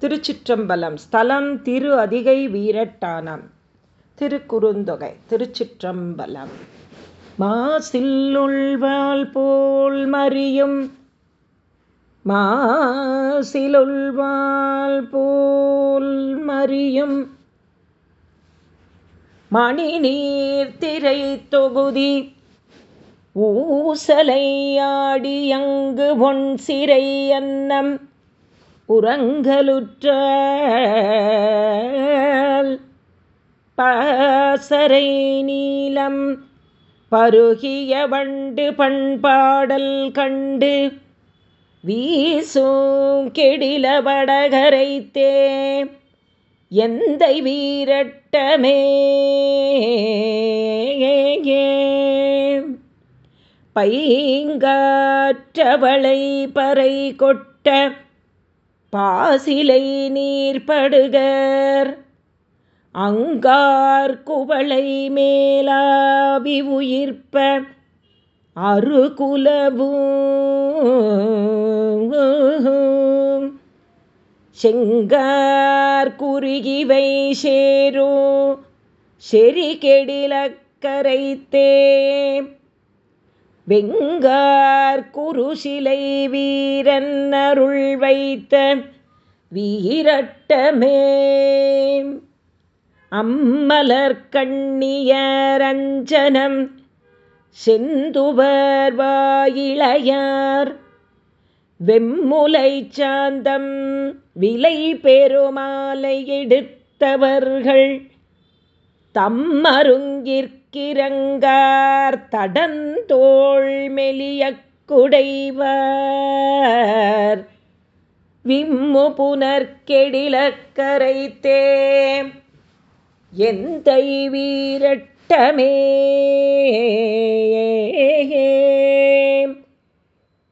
திருச்சிற்றம்பலம் ஸ்தலம் திரு அதிகை வீரட்டானம். திருக்குறுந்தொகை திருச்சிற்றம்பலம். மாசில்லுள்வாள் போல் மறியும் மாசிலுள்வாள் போல் மறியும் மணி நீர் திரை தொகுதி ஊசலையாடி அங்கு சிறை அன்னம். புறங்களுற்ற பாசரை நீலம் பருகிய வண்டு பண்பாடல் கண்டு வீசும் கெடில வடகரைத்தே எந்த வீரட்டமே. பைங்காற்றவளை பறை கொட்ட பாசிலை நீர்படுகர். அங்கார் குவளை மேலாவி உயிர்ப்ப அருகுலவும் செங்கார் குறுகிவை சேரோ செறி கெடிலக்கரைத்தே வெங்கார் குருசிலை வீரன் அருள் வைத்த வீரட்டமே. அம்மலர் கண்ணியரஞ்சனம் செந்துவர் வாயிளையார். வெம்முலை சாந்தம் விலை பெருமாலை எடுத்தவர்கள். தம்மருங்கிற்கிறங்கார் தடந்தோள் மெலிய குடைவார். விம்மு புனர்கெடிலக்கரைத்தே எந்த வீரட்டமே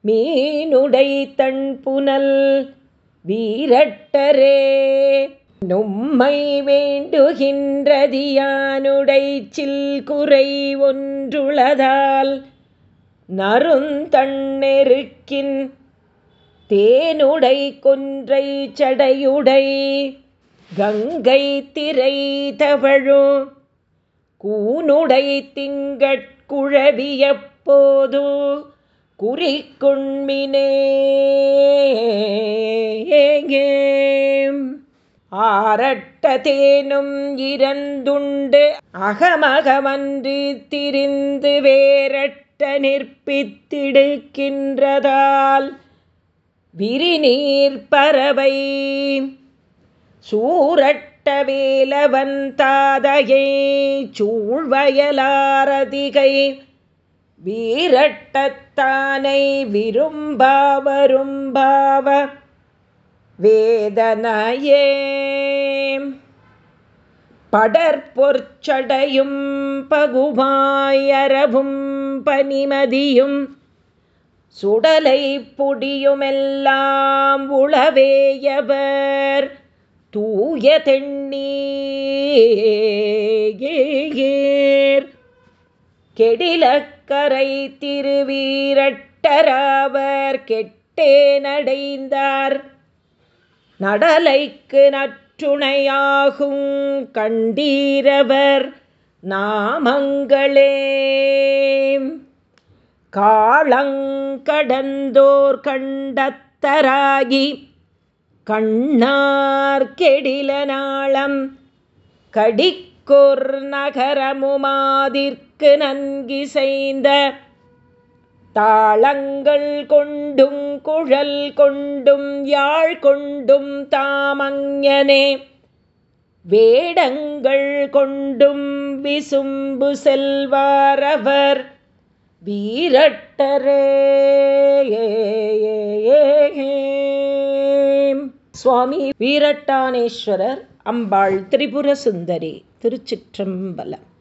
மீனுடை தன் புனல் வீரட்டரே. நும்மை வேண்டுகின்றதியானுடை சில் குறை ஒன்றுளதால் நருந்தண்ணெருக்கின் தேனுடை கொன்றை சடையுடை கங்கை திரை தவழோ கூனுடை திங்கட்குழவிய போது குறிக்குண்மினே ஆரட்ட தேனும் இறந்துண்டு அகமகமன்றி திரிந்து வேரட்ட நிற்பித்திடுக்கின்றதால் விரிநீர் பறவை. சூரட்ட வேலவன் தாதையை சூழ்வயலாரதிகை. வீரட்டத்தானை விரும்பாவரும்பாவ வேதனையே. படற்பொற்சடையும் பகுமாயரவும் பனிமதியும் சுடலை பொடியுமெல்லாம் உளவேயவர் தூய தென்னீர் கெடிலக்கரை திருவீரட்டராவர் கெட்டே நடைந்தார் நடலைக்கு நற்றுணையாகும் கண்டீரவர் நாமங்களே. காலங்கடந்தோர் கண்டத்தராகி கண்ணார் கெடில நாளம் கடிக்கொர் நகரமுமாதிற்கு நன்கிசைந்த தாளங்கள் கொண்டும் குழல் கொண்டும் யாழ் கொண்டும் தாமங்கனே வேடங்கள் கொண்டும் விசும்பு செல்வாரவர். வீரட்டரே சுவாமி வீரட்டானேஸ்வரர் அம்பாள் திரிபுர சுந்தரி திருச்சிற்றம்பலம்.